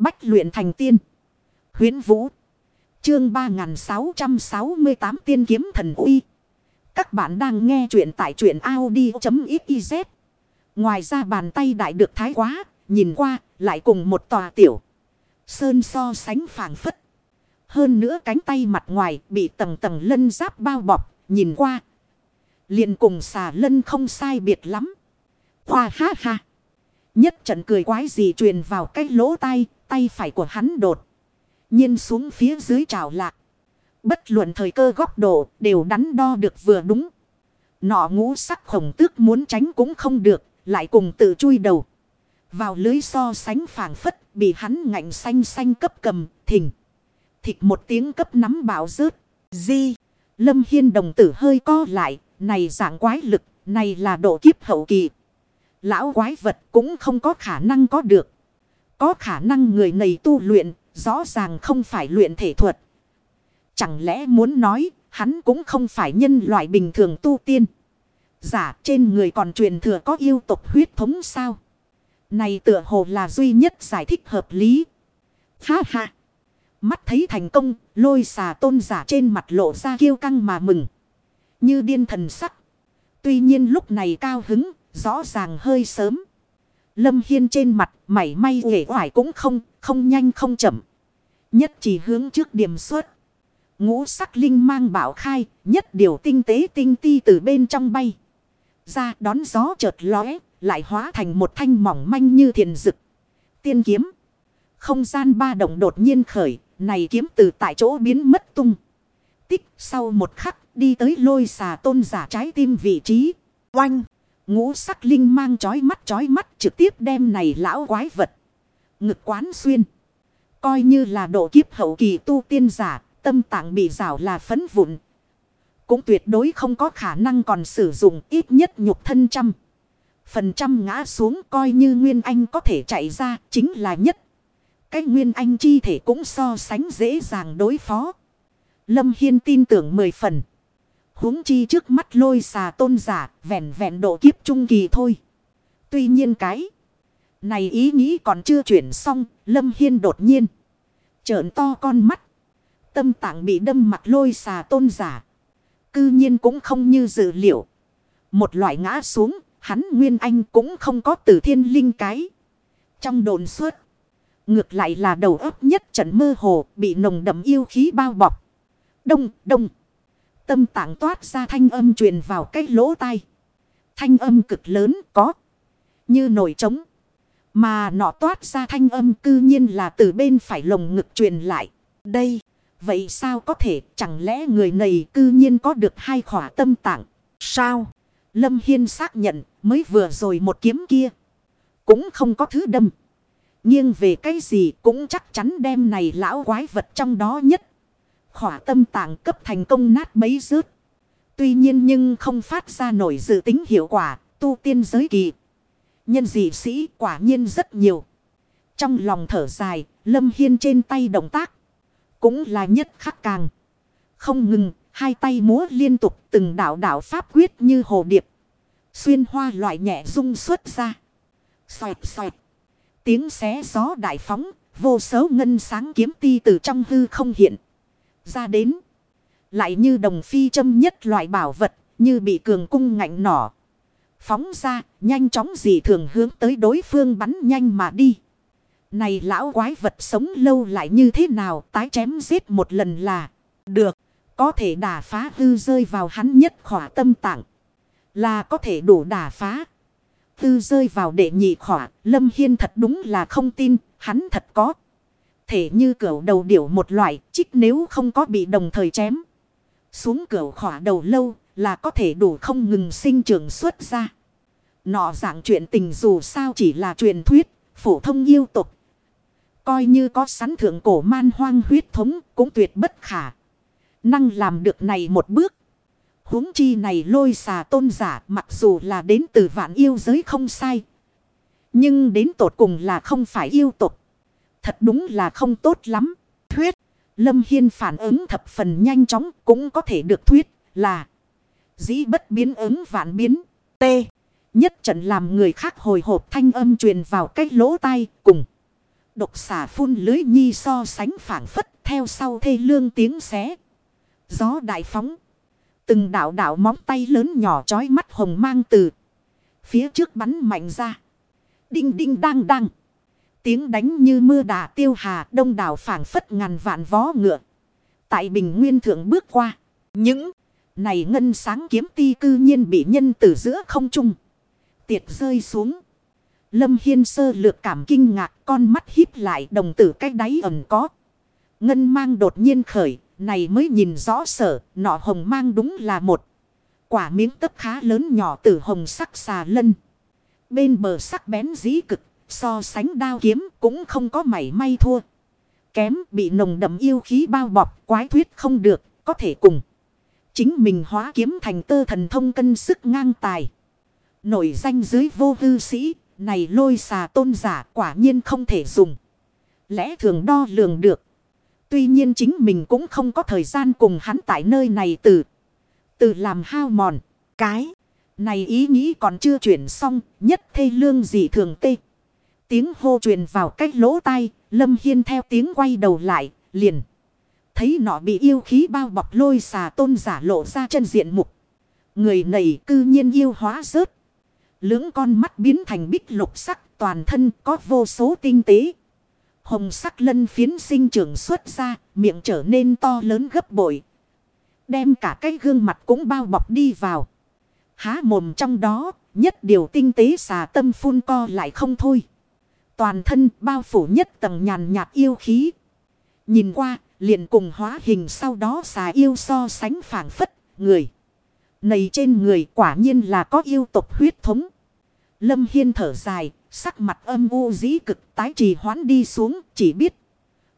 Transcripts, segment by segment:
Bách luyện thành tiên. Huyến Vũ. Chương 3668 tiên kiếm thần uy. Các bạn đang nghe truyện tại truyện Audi.xyz. Ngoài ra bàn tay đại được thái quá. Nhìn qua lại cùng một tòa tiểu. Sơn so sánh phảng phất. Hơn nữa cánh tay mặt ngoài bị tầng tầng lân giáp bao bọc. Nhìn qua. liền cùng xà lân không sai biệt lắm. Hoa ha ha. Nhất trận cười quái gì truyền vào cái lỗ tai. Tay phải của hắn đột nhiên xuống phía dưới trào lạc. Bất luận thời cơ góc độ đều đắn đo được vừa đúng. Nọ ngũ sắc khổng tước muốn tránh cũng không được, lại cùng tự chui đầu. Vào lưới so sánh phảng phất, bị hắn ngạnh xanh xanh cấp cầm, thình. Thịt một tiếng cấp nắm bảo rớt. Di, lâm hiên đồng tử hơi co lại, này dạng quái lực, này là độ kiếp hậu kỳ. Lão quái vật cũng không có khả năng có được. Có khả năng người này tu luyện Rõ ràng không phải luyện thể thuật. Chẳng lẽ muốn nói hắn cũng không phải nhân loại bình thường tu tiên. Giả trên người còn truyền thừa có yêu tục huyết thống sao? Này tựa hồ là duy nhất giải thích hợp lý. Ha ha! Mắt thấy thành công, lôi xà tôn giả trên mặt lộ ra kiêu căng mà mừng. Như điên thần sắc. Tuy nhiên lúc này cao hứng, rõ ràng hơi sớm. Lâm Hiên trên mặt, mảy may uể hoài cũng không, không nhanh không chậm. Nhất chỉ hướng trước điểm xuất. Ngũ sắc linh mang bảo khai, nhất điều tinh tế tinh ti từ bên trong bay. Ra đón gió chợt lóe, lại hóa thành một thanh mỏng manh như thiền rực. Tiên kiếm. Không gian ba động đột nhiên khởi, này kiếm từ tại chỗ biến mất tung. Tích sau một khắc đi tới lôi xà tôn giả trái tim vị trí. Oanh! Ngũ sắc linh mang chói mắt chói mắt trực tiếp đem này lão quái vật. Ngực quán xuyên. Coi như là độ kiếp hậu kỳ tu tiên giả, tâm tạng bị rào là phấn vụn. Cũng tuyệt đối không có khả năng còn sử dụng ít nhất nhục thân trăm. Phần trăm ngã xuống coi như Nguyên Anh có thể chạy ra chính là nhất. Cái Nguyên Anh chi thể cũng so sánh dễ dàng đối phó. Lâm Hiên tin tưởng mười phần huống chi trước mắt lôi xà tôn giả vẹn vẹn độ kiếp trung kỳ thôi. Tuy nhiên cái này ý nghĩ còn chưa chuyển xong, Lâm Hiên đột nhiên. Trợn to con mắt. Tâm tạng bị đâm mặt lôi xà tôn giả. Cư nhiên cũng không như dự liệu. Một loại ngã xuống, hắn Nguyên Anh cũng không có từ thiên linh cái. Trong đồn suốt. Ngược lại là đầu óc nhất trận mơ hồ bị nồng đậm yêu khí bao bọc. Đông, đông. Tâm tạng toát ra thanh âm truyền vào cái lỗ tai. Thanh âm cực lớn có. Như nổi trống. Mà nọ toát ra thanh âm cư nhiên là từ bên phải lồng ngực truyền lại. Đây, vậy sao có thể chẳng lẽ người này cư nhiên có được hai khỏa tâm tạng? Sao? Lâm Hiên xác nhận mới vừa rồi một kiếm kia. Cũng không có thứ đâm. nhưng về cái gì cũng chắc chắn đem này lão quái vật trong đó nhất. Khỏa tâm tạng cấp thành công nát bấy rớt. Tuy nhiên nhưng không phát ra nổi dự tính hiệu quả tu tiên giới kỳ. Nhân dị sĩ quả nhiên rất nhiều. Trong lòng thở dài, Lâm Hiên trên tay động tác. Cũng là nhất khắc càng. Không ngừng, hai tay múa liên tục từng đảo đảo pháp quyết như hồ điệp. Xuyên hoa loại nhẹ rung xuất ra. Xoẹt xoẹt. Tiếng xé gió đại phóng, vô số ngân sáng kiếm ti từ trong hư không hiện. Ra đến. Lại như đồng phi châm nhất loại bảo vật, như bị cường cung ngạnh nỏ. Phóng ra, nhanh chóng dị thường hướng tới đối phương bắn nhanh mà đi. Này lão quái vật sống lâu lại như thế nào tái chém giết một lần là được. Có thể đả phá hư rơi vào hắn nhất khỏa tâm tạng. Là có thể đủ đả phá. Tư rơi vào đệ nhị khỏa. Lâm Hiên thật đúng là không tin. Hắn thật có. Thể như cửa đầu điểu một loại. Chích nếu không có bị đồng thời chém. Xuống cửa khỏa đầu lâu là có thể đủ không ngừng sinh trưởng xuất ra. Nọ dạng chuyện tình dù sao chỉ là truyền thuyết, phổ thông yêu tục. Coi như có sẵn thượng cổ man hoang huyết thống cũng tuyệt bất khả. Năng làm được này một bước. huống chi này lôi xà tôn giả mặc dù là đến từ vạn yêu giới không sai. Nhưng đến tột cùng là không phải yêu tục. Thật đúng là không tốt lắm. Thuyết. Lâm Hiên phản ứng thập phần nhanh chóng cũng có thể được thuyết là dĩ bất biến ứng vạn biến. T. Nhất trận làm người khác hồi hộp thanh âm truyền vào cái lỗ tai cùng. Độc xả phun lưới nhi so sánh phản phất theo sau thê lương tiếng xé. Gió đại phóng. Từng đảo đảo móng tay lớn nhỏ chói mắt hồng mang từ. Phía trước bắn mạnh ra. Đinh đinh đang đang. Tiếng đánh như mưa đà tiêu hà đông đảo phảng phất ngàn vạn vó ngựa. Tại bình nguyên thượng bước qua. Những này ngân sáng kiếm ti cư nhiên bị nhân từ giữa không trung. Tiệt rơi xuống. Lâm Hiên sơ lược cảm kinh ngạc con mắt híp lại đồng tử cách đáy ẩn có. Ngân mang đột nhiên khởi, này mới nhìn rõ sở, nọ hồng mang đúng là một. Quả miếng tấp khá lớn nhỏ từ hồng sắc xà lân. Bên bờ sắc bén dĩ cực, so sánh đao kiếm cũng không có mảy may thua. Kém bị nồng đậm yêu khí bao bọc, quái thuyết không được, có thể cùng. Chính mình hóa kiếm thành tơ thần thông cân sức ngang tài. Nổi danh dưới vô hư sĩ, này lôi xà tôn giả quả nhiên không thể dùng. Lẽ thường đo lường được. Tuy nhiên chính mình cũng không có thời gian cùng hắn tại nơi này từ. Từ làm hao mòn. Cái. Này ý nghĩ còn chưa chuyển xong. Nhất thê lương gì thường tê. Tiếng hô truyền vào cách lỗ tai. Lâm Hiên theo tiếng quay đầu lại. Liền. Thấy nọ bị yêu khí bao bọc lôi xà tôn giả lộ ra chân diện mục. Người này cư nhiên yêu hóa rớt. Lưỡng con mắt biến thành bích lục sắc toàn thân có vô số tinh tế. Hồng sắc lân phiến sinh trưởng xuất ra, miệng trở nên to lớn gấp bội. Đem cả cái gương mặt cũng bao bọc đi vào. Há mồm trong đó, nhất điều tinh tế xà tâm phun co lại không thôi. Toàn thân bao phủ nhất tầng nhàn nhạt yêu khí. Nhìn qua, liền cùng hóa hình sau đó xà yêu so sánh phản phất, người. Này trên người quả nhiên là có yêu tộc huyết thống. Lâm Hiên thở dài, sắc mặt âm u dĩ cực tái trì hoãn đi xuống, chỉ biết.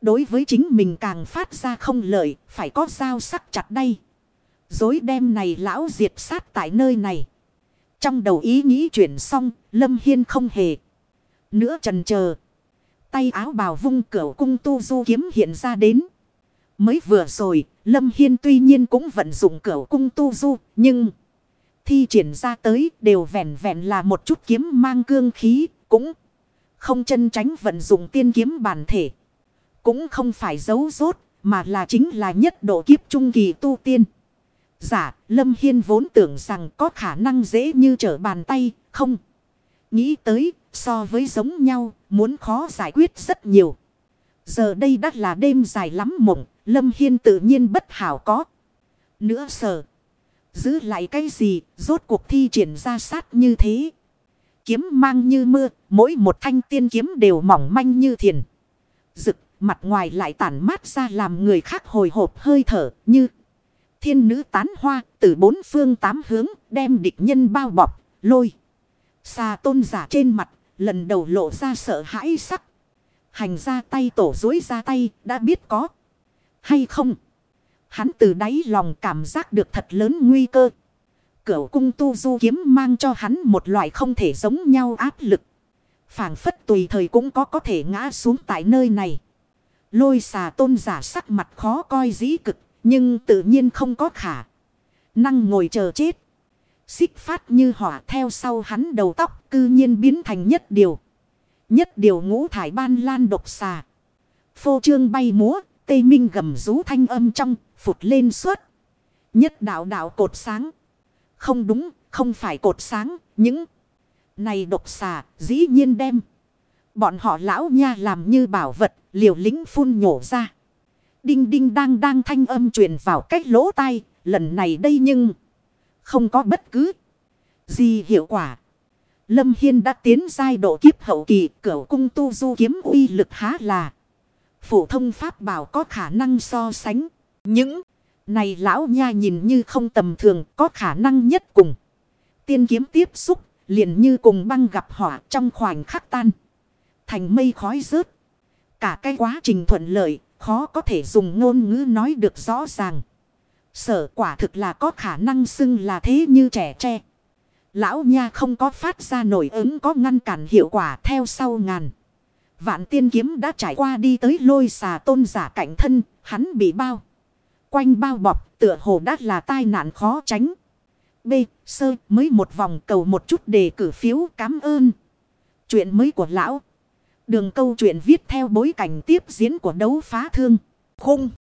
Đối với chính mình càng phát ra không lợi, phải có dao sắc chặt đây. Dối đem này lão diệt sát tại nơi này. Trong đầu ý nghĩ chuyển xong, Lâm Hiên không hề. Nữa trần chờ Tay áo bào vung cửa cung tu du kiếm hiện ra đến. Mới vừa rồi, Lâm Hiên tuy nhiên cũng vận dụng cửa cung tu du, nhưng thi triển ra tới đều vẹn vẹn là một chút kiếm mang cương khí, cũng không chân tránh vận dụng tiên kiếm bản thể. Cũng không phải giấu rốt, mà là chính là nhất độ kiếp trung kỳ tu tiên. Giả, Lâm Hiên vốn tưởng rằng có khả năng dễ như trở bàn tay, không. Nghĩ tới, so với giống nhau, muốn khó giải quyết rất nhiều. Giờ đây đã là đêm dài lắm mộng, Lâm Hiên tự nhiên bất hảo có. Nữa sợ. Giữ lại cái gì, rốt cuộc thi triển ra sát như thế. Kiếm mang như mưa, mỗi một thanh tiên kiếm đều mỏng manh như thiền. Rực, mặt ngoài lại tản mát ra làm người khác hồi hộp hơi thở như thiên nữ tán hoa từ bốn phương tám hướng đem địch nhân bao bọc, lôi. Xà tôn giả trên mặt, lần đầu lộ ra sợ hãi sắc. Hành ra tay tổ dối ra tay, đã biết có hay không. Hắn từ đáy lòng cảm giác được thật lớn nguy cơ. Cửu cung tu du kiếm mang cho hắn một loại không thể giống nhau áp lực. phảng phất tùy thời cũng có có thể ngã xuống tại nơi này. Lôi xà tôn giả sắc mặt khó coi dĩ cực. Nhưng tự nhiên không có khả. Năng ngồi chờ chết. Xích phát như hỏa theo sau hắn đầu tóc cư nhiên biến thành nhất điều. Nhất điều ngũ thải ban lan độc xà. Phô trương bay múa Tây Minh gầm rú thanh âm trong, phụt lên suốt. Nhất đạo đạo cột sáng. Không đúng, không phải cột sáng, những này độc xà, dĩ nhiên đem. Bọn họ lão nha làm như bảo vật, liều lính phun nhổ ra. Đinh đinh đang đang thanh âm truyền vào cách lỗ tai, lần này đây nhưng không có bất cứ gì hiệu quả. Lâm Hiên đã tiến giai độ kiếp hậu kỳ, cửu cung tu du kiếm uy lực há là phổ thông pháp bảo có khả năng so sánh. Những này lão nha nhìn như không tầm thường có khả năng nhất cùng. Tiên kiếm tiếp xúc liền như cùng băng gặp hỏa trong khoảnh khắc tan. Thành mây khói rớt. Cả cái quá trình thuận lợi khó có thể dùng ngôn ngữ nói được rõ ràng. Sở quả thực là có khả năng xưng là thế như trẻ tre. Lão nha không có phát ra nổi ứng có ngăn cản hiệu quả theo sau ngàn. Vạn tiên kiếm đã trải qua đi tới lôi xà tôn giả cạnh thân, hắn bị bao. Quanh bao bọc tựa hồ đã là tai nạn khó tránh. B. Sơ mới một vòng cầu một chút đề cử phiếu cảm ơn. Chuyện mới của lão. Đường câu chuyện viết theo bối cảnh tiếp diễn của đấu phá thương. Khung.